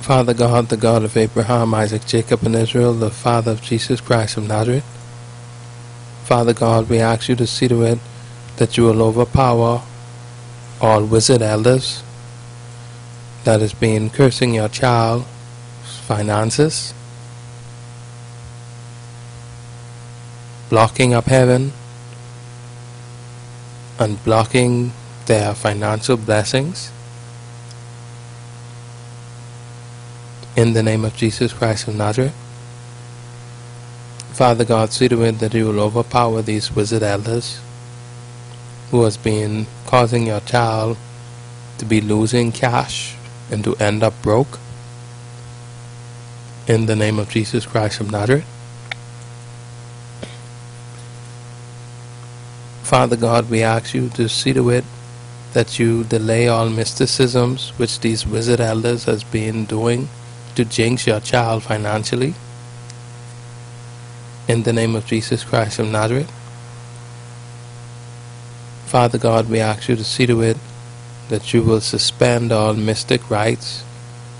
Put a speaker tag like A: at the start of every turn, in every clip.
A: Father God, the God of Abraham, Isaac, Jacob, and Israel, the Father of Jesus Christ of Nazareth. Father God, we ask you to see to it that you will overpower all wizard elders that has been cursing your child's finances, blocking up heaven, and blocking their financial blessings. In the name of Jesus Christ of Nazareth. Father God, see to it that you will overpower these wizard elders who has been causing your child to be losing cash and to end up broke. In the name of Jesus Christ of Nazareth. Father God, we ask you to see to it that you delay all mysticisms which these wizard elders has been doing to jinx your child financially. In the name of Jesus Christ of Nazareth. Father God, we ask you to see to it that you will suspend all mystic rites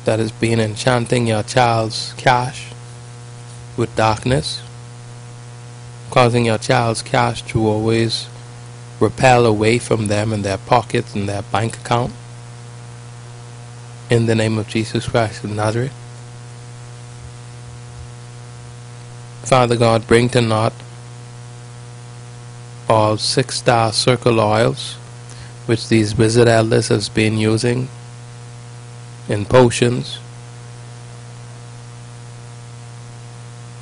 A: that has been enchanting your child's cash with darkness, causing your child's cash to always repel away from them in their pockets and their bank account. In the name of Jesus Christ of Nazareth. Father God, bring to naught all six star circle oils which these wizard elders has been using in potions,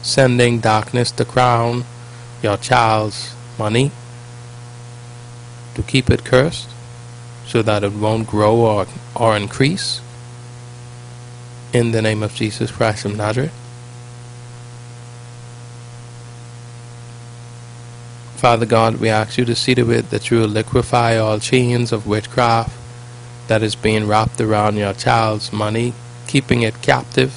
A: sending darkness to crown your child's money to keep it cursed so that it won't grow or, or increase. In the name of Jesus Christ of Nazareth. Father God, we ask you to see to it that you will liquefy all chains of witchcraft that is being wrapped around your child's money, keeping it captive,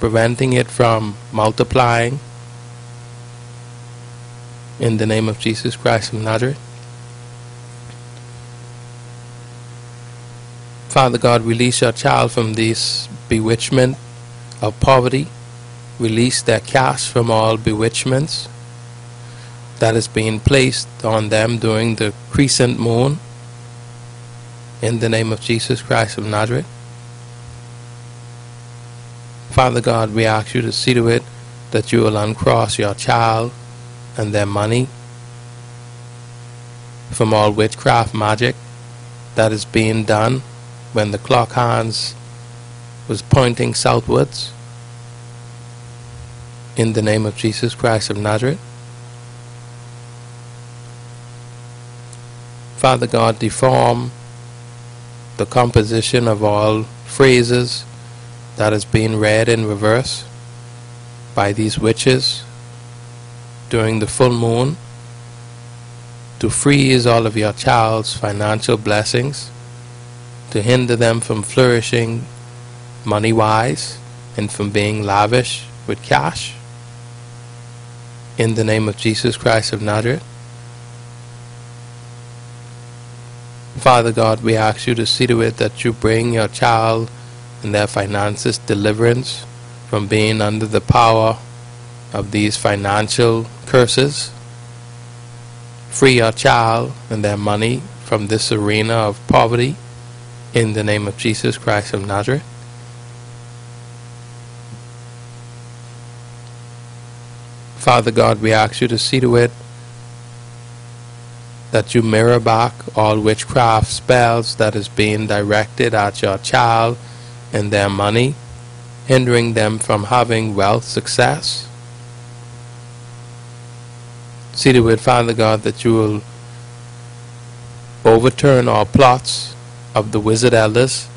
A: preventing it from multiplying. In the name of Jesus Christ of Nazareth. Father God, release your child from this bewitchment of poverty release their cash from all bewitchments that is being placed on them during the crescent moon. In the name of Jesus Christ of Nazareth. Father God, we ask you to see to it that you will uncross your child and their money from all witchcraft magic that is being done when the clock hands was pointing southwards in the name of Jesus Christ of Nazareth. Father God, deform the composition of all phrases that is being read in reverse by these witches during the full moon to freeze all of your child's financial blessings, to hinder them from flourishing money wise and from being lavish with cash in the name of Jesus Christ of Nazareth. Father God, we ask you to see to it that you bring your child and their finances deliverance from being under the power of these financial curses. Free your child and their money from this arena of poverty in the name of Jesus Christ of Nazareth. Father God, we ask you to see to it that you mirror back all witchcraft spells that is being directed at your child and their money, hindering them from having wealth success. See to it, Father God, that you will overturn all plots of the wizard elders,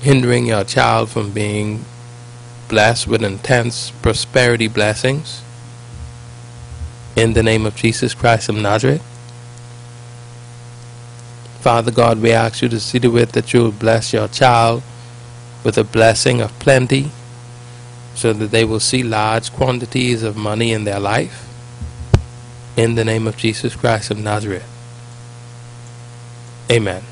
A: hindering your child from being blessed with intense prosperity blessings. In the name of Jesus Christ of Nazareth. Father God, we ask you to see to it that you will bless your child with a blessing of plenty so that they will see large quantities of money in their life. In the name of Jesus Christ of Nazareth. Amen.